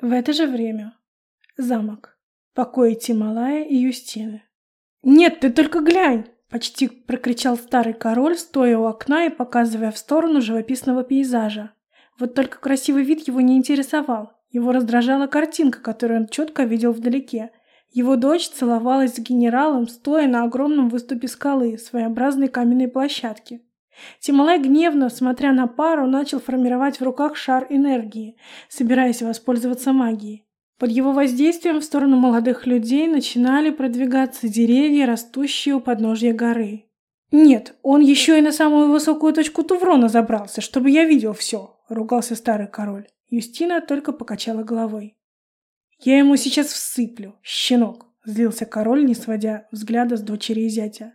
В это же время. Замок. Покои Тималая и Юстины. «Нет, ты только глянь!» — почти прокричал старый король, стоя у окна и показывая в сторону живописного пейзажа. Вот только красивый вид его не интересовал. Его раздражала картинка, которую он четко видел вдалеке. Его дочь целовалась с генералом, стоя на огромном выступе скалы, своеобразной каменной площадке. Тималай гневно, смотря на пару, начал формировать в руках шар энергии, собираясь воспользоваться магией. Под его воздействием в сторону молодых людей начинали продвигаться деревья, растущие у подножья горы. «Нет, он еще и на самую высокую точку Туврона забрался, чтобы я видел все», — ругался старый король. Юстина только покачала головой. «Я ему сейчас всыплю, щенок», — злился король, не сводя взгляда с дочери и зятя.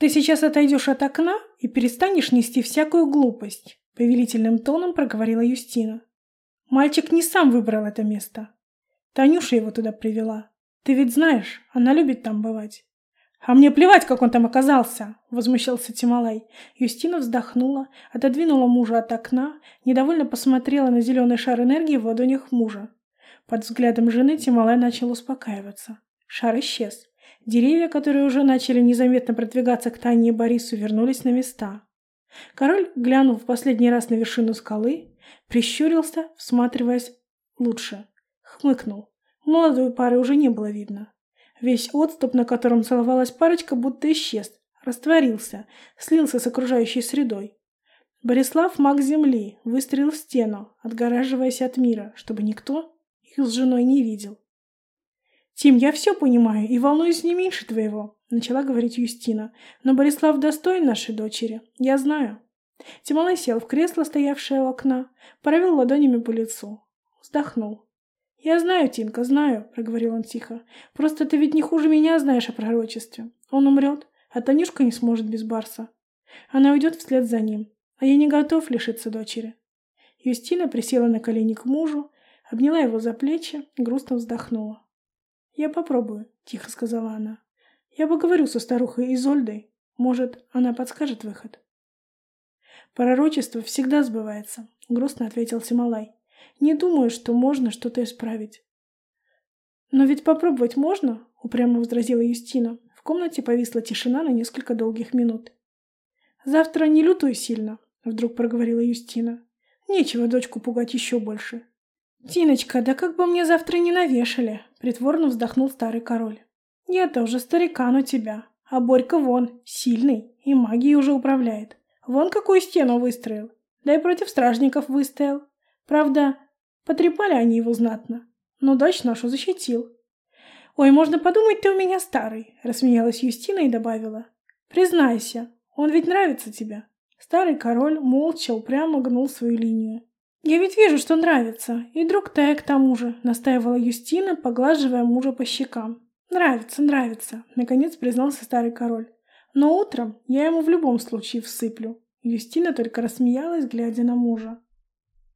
«Ты сейчас отойдешь от окна и перестанешь нести всякую глупость», — повелительным тоном проговорила Юстина. «Мальчик не сам выбрал это место. Танюша его туда привела. Ты ведь знаешь, она любит там бывать». «А мне плевать, как он там оказался!» — возмущался Тималай. Юстина вздохнула, отодвинула мужа от окна, недовольно посмотрела на зеленый шар энергии в ладонях мужа. Под взглядом жены Тималай начал успокаиваться. Шар исчез. Деревья, которые уже начали незаметно продвигаться к Тане и Борису, вернулись на места. Король глянул в последний раз на вершину скалы, прищурился, всматриваясь лучше. Хмыкнул. Молодой пары уже не было видно. Весь отступ, на котором целовалась парочка, будто исчез, растворился, слился с окружающей средой. Борислав, маг земли, выстрелил в стену, отгораживаясь от мира, чтобы никто их с женой не видел. «Тим, я все понимаю и волнуюсь не меньше твоего», — начала говорить Юстина. «Но Борислав достоин нашей дочери. Я знаю». Тимолай сел в кресло, стоявшее у окна, провел ладонями по лицу. Вздохнул. «Я знаю, Тинка, знаю», — проговорил он тихо. «Просто ты ведь не хуже меня знаешь о пророчестве. Он умрет, а Танюшка не сможет без Барса. Она уйдет вслед за ним, а я не готов лишиться дочери». Юстина присела на колени к мужу, обняла его за плечи, грустно вздохнула. «Я попробую», — тихо сказала она. «Я поговорю со старухой Изольдой. Может, она подскажет выход». «Пророчество всегда сбывается», — грустно ответил Тималай. «Не думаю, что можно что-то исправить». «Но ведь попробовать можно?» — упрямо возразила Юстина. В комнате повисла тишина на несколько долгих минут. «Завтра не лютую сильно», — вдруг проговорила Юстина. «Нечего дочку пугать еще больше. «Тиночка, да как бы мне завтра не навешали!» — притворно вздохнул старый король. «Я-то уже старикан у тебя, а Борька вон, сильный, и магией уже управляет. Вон какую стену выстроил, да и против стражников выстоял. Правда, потрепали они его знатно, но дочь нашу защитил». «Ой, можно подумать, ты у меня старый», — рассмеялась Юстина и добавила. «Признайся, он ведь нравится тебе». Старый король молча упрямо гнул свою линию. «Я ведь вижу, что нравится. И друг Тая к тому же», — настаивала Юстина, поглаживая мужа по щекам. «Нравится, нравится», — наконец признался старый король. «Но утром я ему в любом случае всыплю». Юстина только рассмеялась, глядя на мужа.